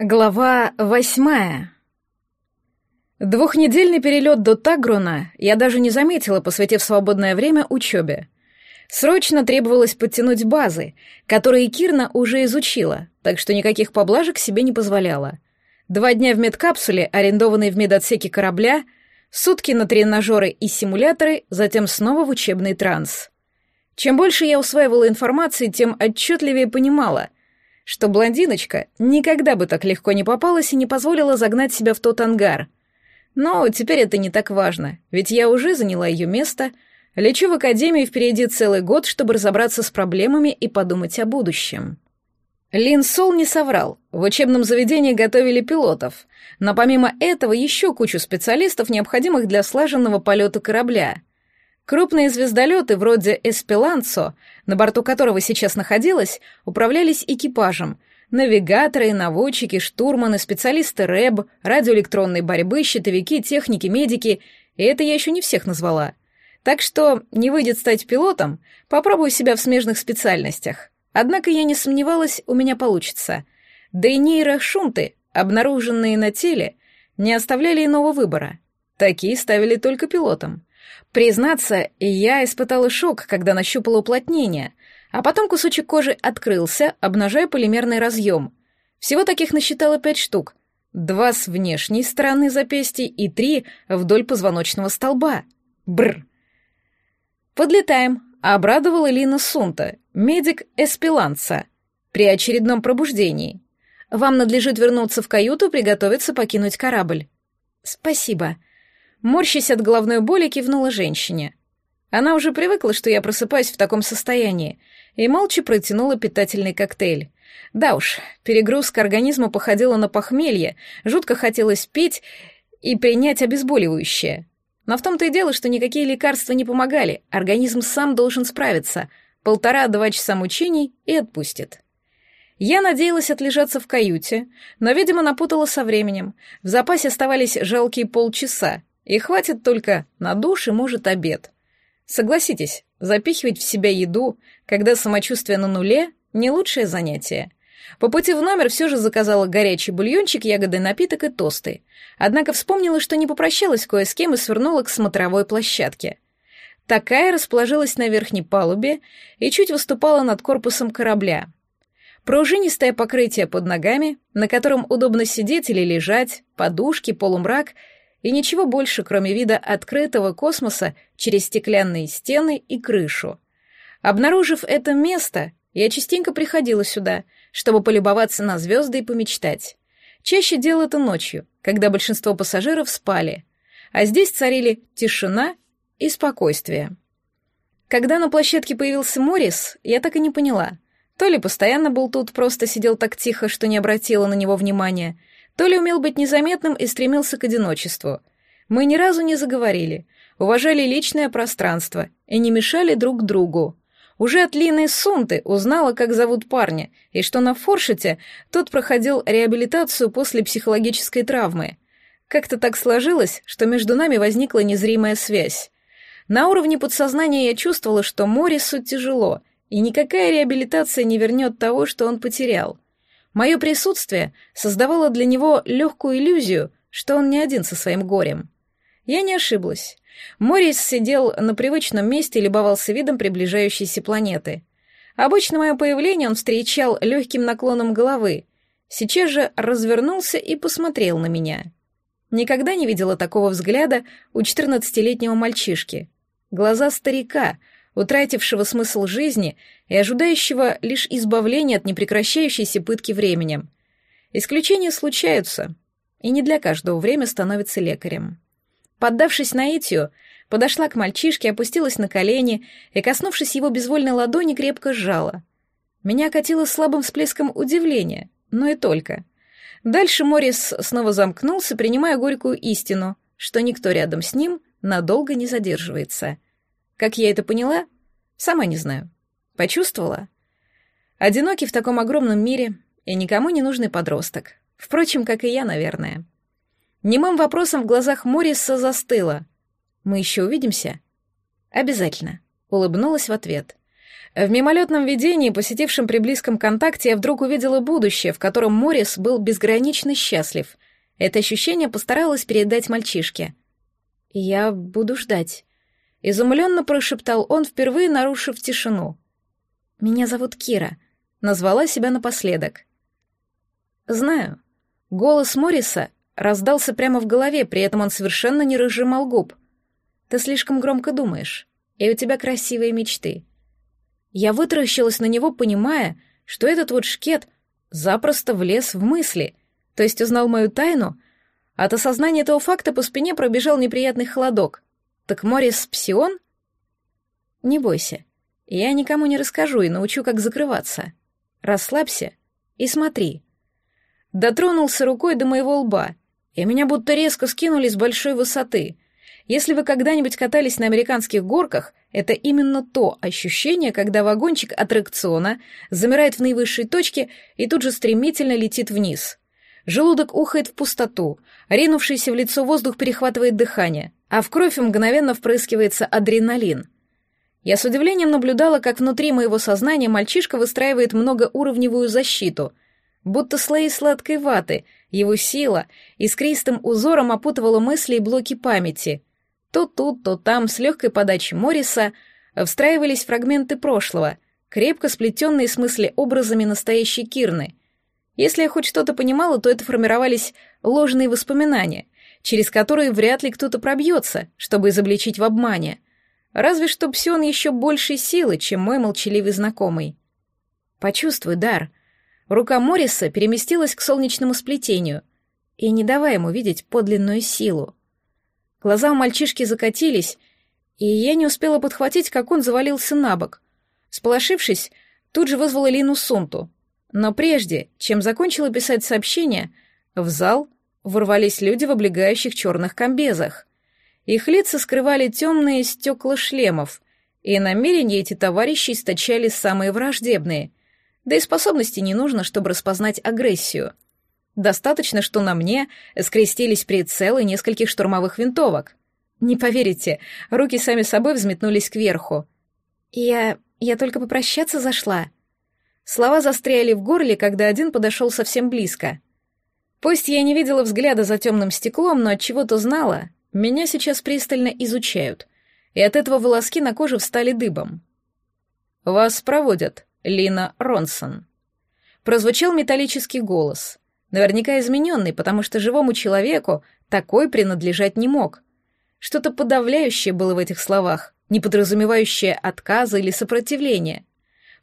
Глава восьмая. Двухнедельный перелет до Тагруна я даже не заметила, посвятив свободное время учебе. Срочно требовалось подтянуть базы, которые Кирна уже изучила, так что никаких поблажек себе не позволяла. Два дня в медкапсуле, арендованной в медотсеке корабля, сутки на тренажеры и симуляторы, затем снова в учебный транс. Чем больше я усваивала информации, тем отчетливее понимала, что блондиночка никогда бы так легко не попалась и не позволила загнать себя в тот ангар. Но теперь это не так важно, ведь я уже заняла ее место, лечу в академии впереди целый год, чтобы разобраться с проблемами и подумать о будущем. Лин Сол не соврал. В учебном заведении готовили пилотов, но помимо этого еще кучу специалистов, необходимых для слаженного полета корабля — Крупные звездолеты вроде «Эспеланцо», на борту которого сейчас находилась, управлялись экипажем. Навигаторы, наводчики, штурманы, специалисты РЭБ, радиоэлектронной борьбы, щитовики, техники, медики. И это я еще не всех назвала. Так что не выйдет стать пилотом, попробую себя в смежных специальностях. Однако я не сомневалась, у меня получится. Да и нейрошунты, обнаруженные на теле, не оставляли иного выбора. Такие ставили только пилотам. Признаться, я испытала шок, когда нащупала уплотнение, а потом кусочек кожи открылся, обнажая полимерный разъем. Всего таких насчитала пять штук. Два с внешней стороны запястья и три вдоль позвоночного столба. Бр. Подлетаем, обрадовала Лина Сунта, медик Эспиланца, при очередном пробуждении. Вам надлежит вернуться в каюту, приготовиться покинуть корабль. Спасибо. Морщась от головной боли, кивнула женщине. Она уже привыкла, что я просыпаюсь в таком состоянии, и молча протянула питательный коктейль. Да уж, перегрузка организма походила на похмелье, жутко хотелось пить и принять обезболивающее. Но в том-то и дело, что никакие лекарства не помогали, организм сам должен справиться. Полтора-два часа мучений и отпустит. Я надеялась отлежаться в каюте, но, видимо, напутала со временем. В запасе оставались жалкие полчаса, и хватит только на душ и, может, обед. Согласитесь, запихивать в себя еду, когда самочувствие на нуле, не лучшее занятие. По пути в номер все же заказала горячий бульончик, ягодный напиток и тосты. Однако вспомнила, что не попрощалась кое с кем и свернула к смотровой площадке. Такая расположилась на верхней палубе и чуть выступала над корпусом корабля. Пружинистое покрытие под ногами, на котором удобно сидеть или лежать, подушки, полумрак — и ничего больше, кроме вида открытого космоса через стеклянные стены и крышу. Обнаружив это место, я частенько приходила сюда, чтобы полюбоваться на звезды и помечтать. Чаще делал это ночью, когда большинство пассажиров спали, а здесь царили тишина и спокойствие. Когда на площадке появился Моррис, я так и не поняла. То ли постоянно был тут, просто сидел так тихо, что не обратила на него внимания, то ли умел быть незаметным и стремился к одиночеству. Мы ни разу не заговорили, уважали личное пространство и не мешали друг другу. Уже от Лины Сунты узнала, как зовут парня, и что на Форшете тот проходил реабилитацию после психологической травмы. Как-то так сложилось, что между нами возникла незримая связь. На уровне подсознания я чувствовала, что Морису тяжело, и никакая реабилитация не вернет того, что он потерял. Мое присутствие создавало для него легкую иллюзию, что он не один со своим горем. Я не ошиблась. Морис сидел на привычном месте и любовался видом приближающейся планеты. Обычно мое появление он встречал легким наклоном головы. Сейчас же развернулся и посмотрел на меня. Никогда не видела такого взгляда у четырнадцатилетнего мальчишки. Глаза старика — утратившего смысл жизни и ожидающего лишь избавления от непрекращающейся пытки временем. Исключения случаются, и не для каждого время становится лекарем. Поддавшись наитию, подошла к мальчишке, опустилась на колени и, коснувшись его безвольной ладони, крепко сжала. Меня катило слабым всплеском удивления, но и только. Дальше Морис снова замкнулся, принимая горькую истину, что никто рядом с ним надолго не задерживается. Как я это поняла? Сама не знаю. Почувствовала? Одинокий в таком огромном мире и никому не нужный подросток. Впрочем, как и я, наверное. Немым вопросом в глазах Морриса застыло. «Мы еще увидимся?» «Обязательно», — улыбнулась в ответ. В мимолетном видении, посетившем при близком контакте, я вдруг увидела будущее, в котором Моррис был безгранично счастлив. Это ощущение постаралась передать мальчишке. «Я буду ждать», — изумленно прошептал он, впервые нарушив тишину. «Меня зовут Кира», — назвала себя напоследок. «Знаю». Голос Морриса раздался прямо в голове, при этом он совершенно не разжимал губ. «Ты слишком громко думаешь, и у тебя красивые мечты». Я вытаращилась на него, понимая, что этот вот шкет запросто влез в мысли, то есть узнал мою тайну. От осознания этого факта по спине пробежал неприятный холодок. Так Морис Псион? Не бойся. Я никому не расскажу и научу, как закрываться. Расслабься и смотри. Дотронулся рукой до моего лба, и меня будто резко скинули с большой высоты. Если вы когда-нибудь катались на американских горках, это именно то ощущение, когда вагончик аттракциона замирает в наивысшей точке и тут же стремительно летит вниз. Желудок ухает в пустоту, ринувшийся в лицо воздух перехватывает дыхание, а в кровь мгновенно впрыскивается адреналин. Я с удивлением наблюдала, как внутри моего сознания мальчишка выстраивает многоуровневую защиту, будто слои сладкой ваты, его сила искристым узором опутывала мысли и блоки памяти — то тут, то там, с легкой подачей Морриса, встраивались фрагменты прошлого, крепко сплетенные с образами настоящей Кирны. Если я хоть что-то понимала, то это формировались ложные воспоминания, через которые вряд ли кто-то пробьется, чтобы изобличить в обмане. Разве что Псион еще большей силы, чем мой молчаливый знакомый. Почувствуй, Дар. Рука Морриса переместилась к солнечному сплетению, и не давая ему видеть подлинную силу. Глаза у мальчишки закатились, и я не успела подхватить, как он завалился на бок. Сполошившись, тут же вызвала Лину Сунту. Но прежде, чем закончила писать сообщение, в зал ворвались люди в облегающих черных комбезах. Их лица скрывали темные стекла шлемов, и намерения эти товарищи источали самые враждебные. Да и способности не нужно, чтобы распознать агрессию — Достаточно, что на мне скрестились прицелы нескольких штурмовых винтовок. Не поверите, руки сами собой взметнулись кверху. Я... я только попрощаться зашла. Слова застряли в горле, когда один подошел совсем близко. Пусть я не видела взгляда за темным стеклом, но от чего-то знала, меня сейчас пристально изучают, и от этого волоски на коже встали дыбом. «Вас проводят, Лина Ронсон». Прозвучал металлический голос — Наверняка измененный, потому что живому человеку такой принадлежать не мог. Что-то подавляющее было в этих словах, не подразумевающее отказа или сопротивления.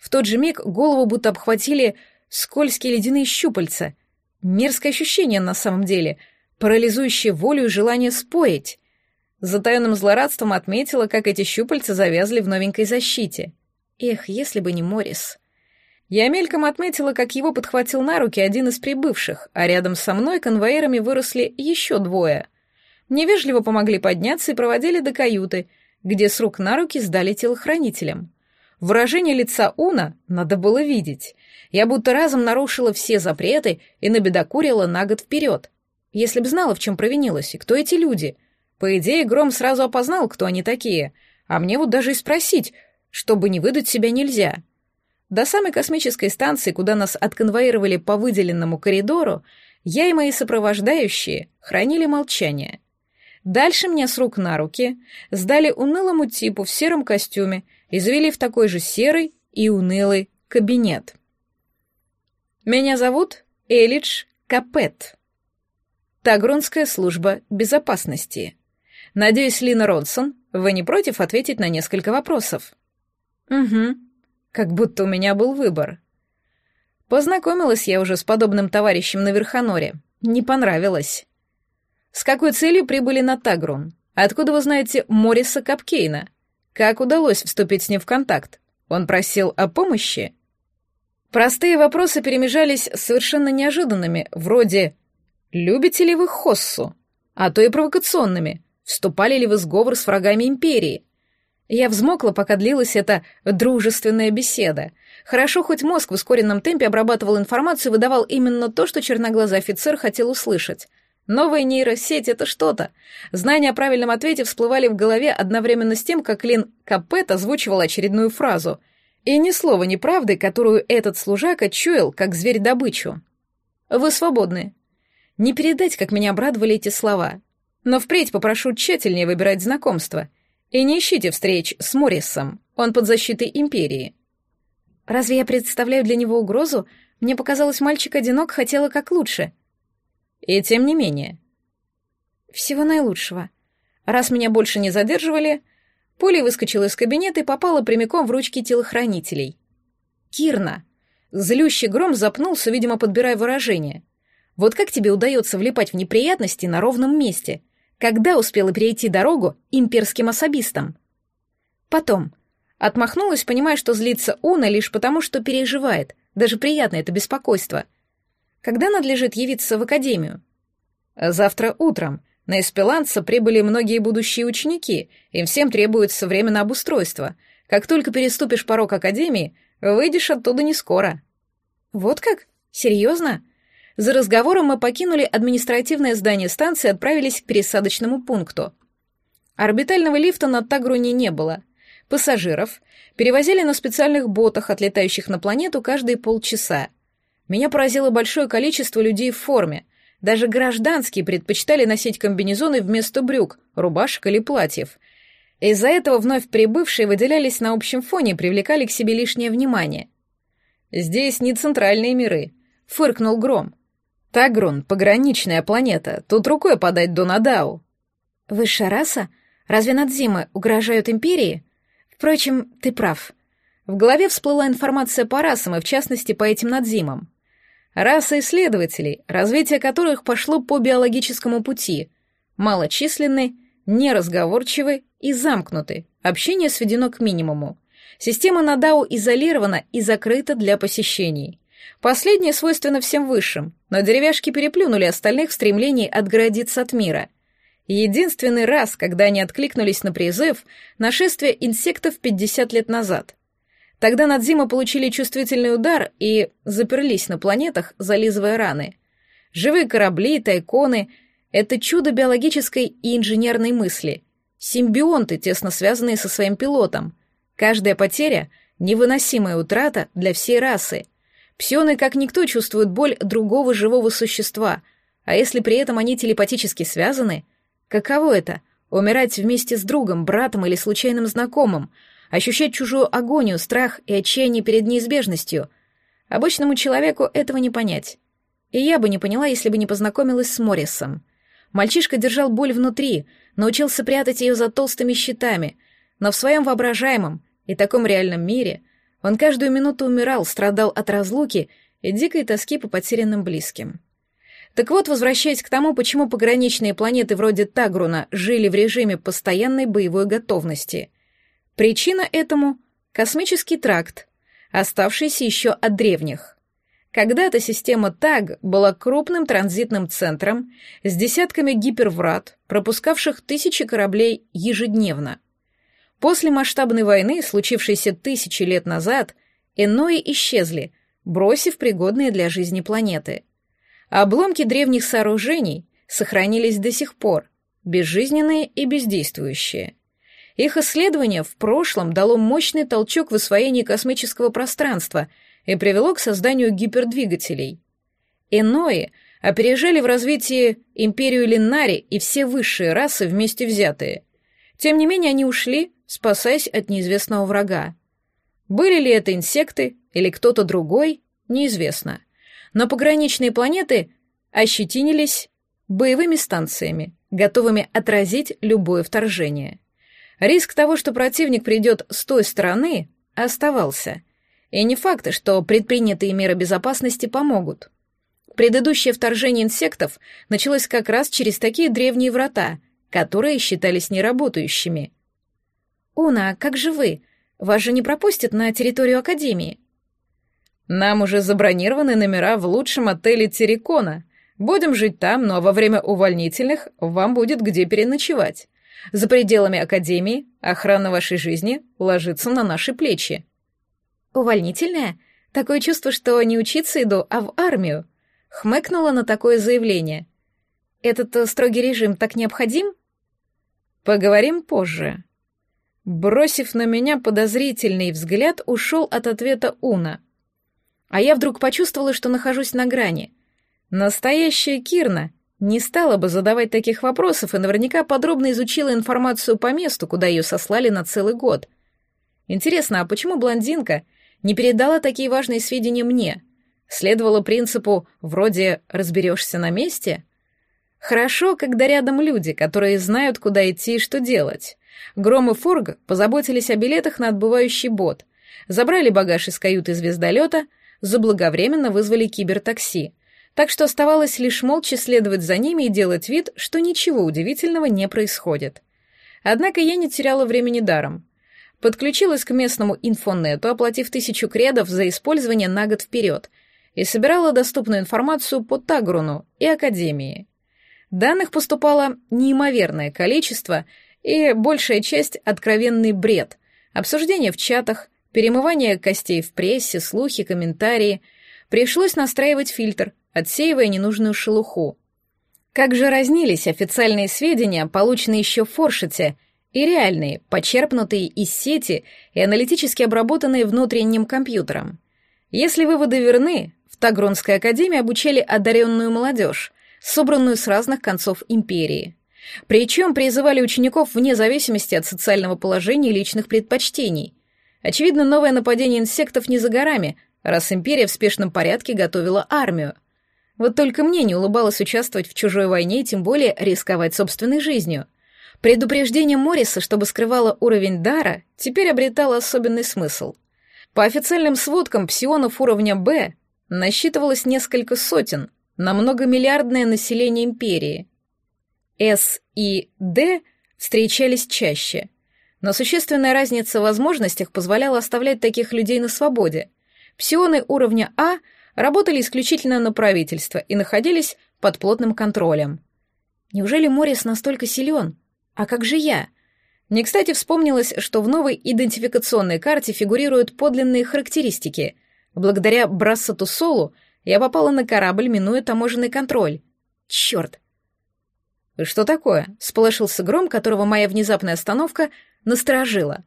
В тот же миг голову будто обхватили скользкие ледяные щупальца. Мерзкое ощущение на самом деле, парализующее волю и желание спорить. С затаенным злорадством отметила, как эти щупальца завязли в новенькой защите. Эх, если бы не Морис. Я мельком отметила, как его подхватил на руки один из прибывших, а рядом со мной конвоирами выросли еще двое. Невежливо помогли подняться и проводили до каюты, где с рук на руки сдали телохранителям. Выражение лица Уна надо было видеть. Я будто разом нарушила все запреты и набедокурила на год вперед. Если б знала, в чем провинилась и кто эти люди. По идее, Гром сразу опознал, кто они такие, а мне вот даже и спросить, чтобы не выдать себя нельзя. До самой космической станции, куда нас отконвоировали по выделенному коридору, я и мои сопровождающие хранили молчание. Дальше мне с рук на руки сдали унылому типу в сером костюме и завели в такой же серый и унылый кабинет. Меня зовут Элидж Капет. Тагрунская служба безопасности. Надеюсь, Лина Ронсон, вы не против ответить на несколько вопросов? Угу, как будто у меня был выбор. Познакомилась я уже с подобным товарищем на Верхоноре. Не понравилось. С какой целью прибыли на Тагрун? Откуда вы знаете Мориса Капкейна? Как удалось вступить с ним в контакт? Он просил о помощи? Простые вопросы перемежались совершенно неожиданными, вроде «Любите ли вы Хоссу?» А то и провокационными. Вступали ли вы сговор с врагами Империи? Я взмокла, пока длилась эта дружественная беседа. Хорошо, хоть мозг в ускоренном темпе обрабатывал информацию и выдавал именно то, что черноглазый офицер хотел услышать. Новая нейросеть — это что-то. Знания о правильном ответе всплывали в голове одновременно с тем, как Лин Капет озвучивал очередную фразу. И ни слова неправды, которую этот служака чуял, как зверь добычу. Вы свободны. Не передать, как меня обрадовали эти слова. Но впредь попрошу тщательнее выбирать знакомства. И не ищите встреч с Моррисом, он под защитой Империи. Разве я представляю для него угрозу? Мне показалось, мальчик одинок, хотела как лучше. И тем не менее. Всего наилучшего. Раз меня больше не задерживали, Поля выскочила из кабинета и попала прямиком в ручки телохранителей. «Кирна!» Злющий гром запнулся, видимо, подбирая выражение. «Вот как тебе удается влипать в неприятности на ровном месте? Когда успела перейти дорогу имперским особистам?» «Потом». Отмахнулась, понимая, что злится Уна лишь потому, что переживает. Даже приятно это беспокойство. «Когда надлежит явиться в академию?» «Завтра утром», на Эспеланца прибыли многие будущие ученики, им всем требуется время на обустройство. Как только переступишь порог Академии, выйдешь оттуда не скоро. Вот как? Серьезно? За разговором мы покинули административное здание станции и отправились к пересадочному пункту. Орбитального лифта на Тагруне не было. Пассажиров перевозили на специальных ботах, отлетающих на планету каждые полчаса. Меня поразило большое количество людей в форме, даже гражданские предпочитали носить комбинезоны вместо брюк, рубашек или платьев. Из-за этого вновь прибывшие выделялись на общем фоне и привлекали к себе лишнее внимание. «Здесь не центральные миры», — фыркнул Гром. «Тагрун — пограничная планета, тут рукой подать до Надау». «Высшая раса? Разве надзимы угрожают Империи?» «Впрочем, ты прав». В голове всплыла информация по расам, и в частности по этим надзимам. Раса исследователей, развитие которых пошло по биологическому пути. Малочисленны, неразговорчивы и замкнуты. Общение сведено к минимуму. Система Надау изолирована и закрыта для посещений. Последнее свойственно всем высшим, но деревяшки переплюнули остальных в стремлении отгородиться от мира. Единственный раз, когда они откликнулись на призыв, нашествие инсектов 50 лет назад — Тогда Надзима получили чувствительный удар и заперлись на планетах, зализывая раны. Живые корабли, тайконы — это чудо биологической и инженерной мысли. Симбионты, тесно связанные со своим пилотом. Каждая потеря — невыносимая утрата для всей расы. Псионы как никто чувствуют боль другого живого существа, а если при этом они телепатически связаны, каково это — умирать вместе с другом, братом или случайным знакомым — ощущать чужую агонию, страх и отчаяние перед неизбежностью. Обычному человеку этого не понять. И я бы не поняла, если бы не познакомилась с Моррисом. Мальчишка держал боль внутри, научился прятать ее за толстыми щитами, но в своем воображаемом и таком реальном мире он каждую минуту умирал, страдал от разлуки и дикой тоски по потерянным близким. Так вот, возвращаясь к тому, почему пограничные планеты вроде Тагруна жили в режиме постоянной боевой готовности — Причина этому — космический тракт, оставшийся еще от древних. Когда-то система ТАГ была крупным транзитным центром с десятками гиперврат, пропускавших тысячи кораблей ежедневно. После масштабной войны, случившейся тысячи лет назад, Эннои исчезли, бросив пригодные для жизни планеты. Обломки древних сооружений сохранились до сих пор, безжизненные и бездействующие. Их исследование в прошлом дало мощный толчок в освоении космического пространства и привело к созданию гипердвигателей. Инои опережали в развитии империю Линнари и все высшие расы вместе взятые. Тем не менее они ушли, спасаясь от неизвестного врага. Были ли это инсекты или кто-то другой, неизвестно. Но пограничные планеты ощетинились боевыми станциями, готовыми отразить любое вторжение. Риск того, что противник придет с той стороны, оставался. И не факт, что предпринятые меры безопасности помогут. Предыдущее вторжение инсектов началось как раз через такие древние врата, которые считались неработающими. «Уна, как же вы? Вас же не пропустят на территорию Академии?» «Нам уже забронированы номера в лучшем отеле Террикона. Будем жить там, но во время увольнительных вам будет где переночевать. За пределами Академии охрана вашей жизни ложится на наши плечи». «Увольнительная? Такое чувство, что не учиться иду, а в армию», — хмыкнула на такое заявление. «Этот э, строгий режим так необходим?» «Поговорим позже». Бросив на меня подозрительный взгляд, ушел от ответа Уна. А я вдруг почувствовала, что нахожусь на грани. Настоящая Кирна не стала бы задавать таких вопросов и наверняка подробно изучила информацию по месту, куда ее сослали на целый год. Интересно, а почему блондинка не передала такие важные сведения мне? Следовало принципу «вроде разберешься на месте»? Хорошо, когда рядом люди, которые знают, куда идти и что делать. Гром и Форг позаботились о билетах на отбывающий бот, забрали багаж из каюты звездолета, заблаговременно вызвали кибертакси, так что оставалось лишь молча следовать за ними и делать вид, что ничего удивительного не происходит. Однако я не теряла времени даром. Подключилась к местному инфонету, оплатив тысячу кредов за использование на год вперед, и собирала доступную информацию по Тагруну и Академии. Данных поступало неимоверное количество, и большая часть — откровенный бред. Обсуждения в чатах, перемывание костей в прессе, слухи, комментарии. Пришлось настраивать фильтр, отсеивая ненужную шелуху. Как же разнились официальные сведения, полученные еще в Форшете, и реальные, почерпнутые из сети и аналитически обработанные внутренним компьютером. Если выводы верны, в Тагронской академии обучали одаренную молодежь, собранную с разных концов империи. Причем призывали учеников вне зависимости от социального положения и личных предпочтений. Очевидно, новое нападение инсектов не за горами, раз империя в спешном порядке готовила армию. Вот только мне не улыбалось участвовать в чужой войне и тем более рисковать собственной жизнью. Предупреждение Морриса, чтобы скрывало уровень дара, теперь обретало особенный смысл. По официальным сводкам псионов уровня «Б» насчитывалось несколько сотен — на многомиллиардное население империи. С и Д встречались чаще, но существенная разница в возможностях позволяла оставлять таких людей на свободе. Псионы уровня А работали исключительно на правительство и находились под плотным контролем. Неужели Морис настолько силен? А как же я? Не кстати вспомнилось, что в новой идентификационной карте фигурируют подлинные характеристики. Благодаря Брассату Солу я попала на корабль, минуя таможенный контроль. Черт! «Что такое?» — сполошился гром, которого моя внезапная остановка насторожила.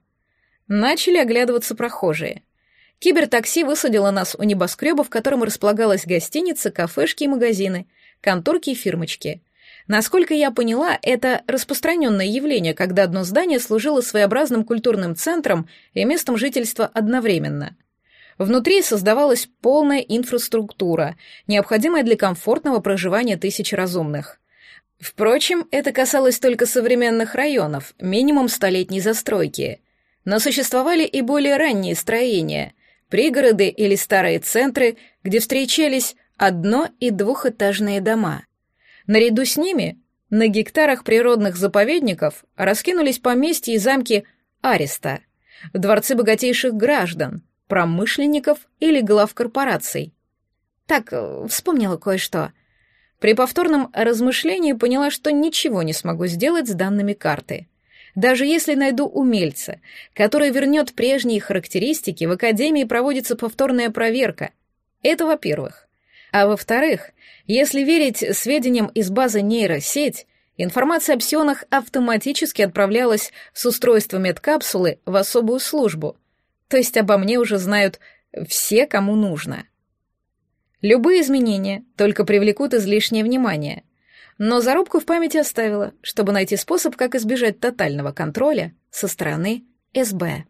Начали оглядываться прохожие. Кибертакси высадило нас у небоскреба, в котором располагалась гостиница, кафешки и магазины, конторки и фирмочки. Насколько я поняла, это распространенное явление, когда одно здание служило своеобразным культурным центром и местом жительства одновременно. Внутри создавалась полная инфраструктура, необходимая для комфортного проживания тысяч разумных. Впрочем, это касалось только современных районов, минимум столетней застройки. Но существовали и более ранние строения, пригороды или старые центры, где встречались одно- и двухэтажные дома. Наряду с ними на гектарах природных заповедников раскинулись поместья и замки Ареста, дворцы богатейших граждан, промышленников или глав корпораций. Так, э, вспомнила кое-что. При повторном размышлении поняла, что ничего не смогу сделать с данными карты. Даже если найду умельца, который вернет прежние характеристики, в Академии проводится повторная проверка. Это во-первых. А во-вторых, если верить сведениям из базы нейросеть, информация о псионах автоматически отправлялась с устройства медкапсулы в особую службу — то есть обо мне уже знают все, кому нужно. Любые изменения только привлекут излишнее внимание. Но зарубку в памяти оставила, чтобы найти способ, как избежать тотального контроля со стороны СБ.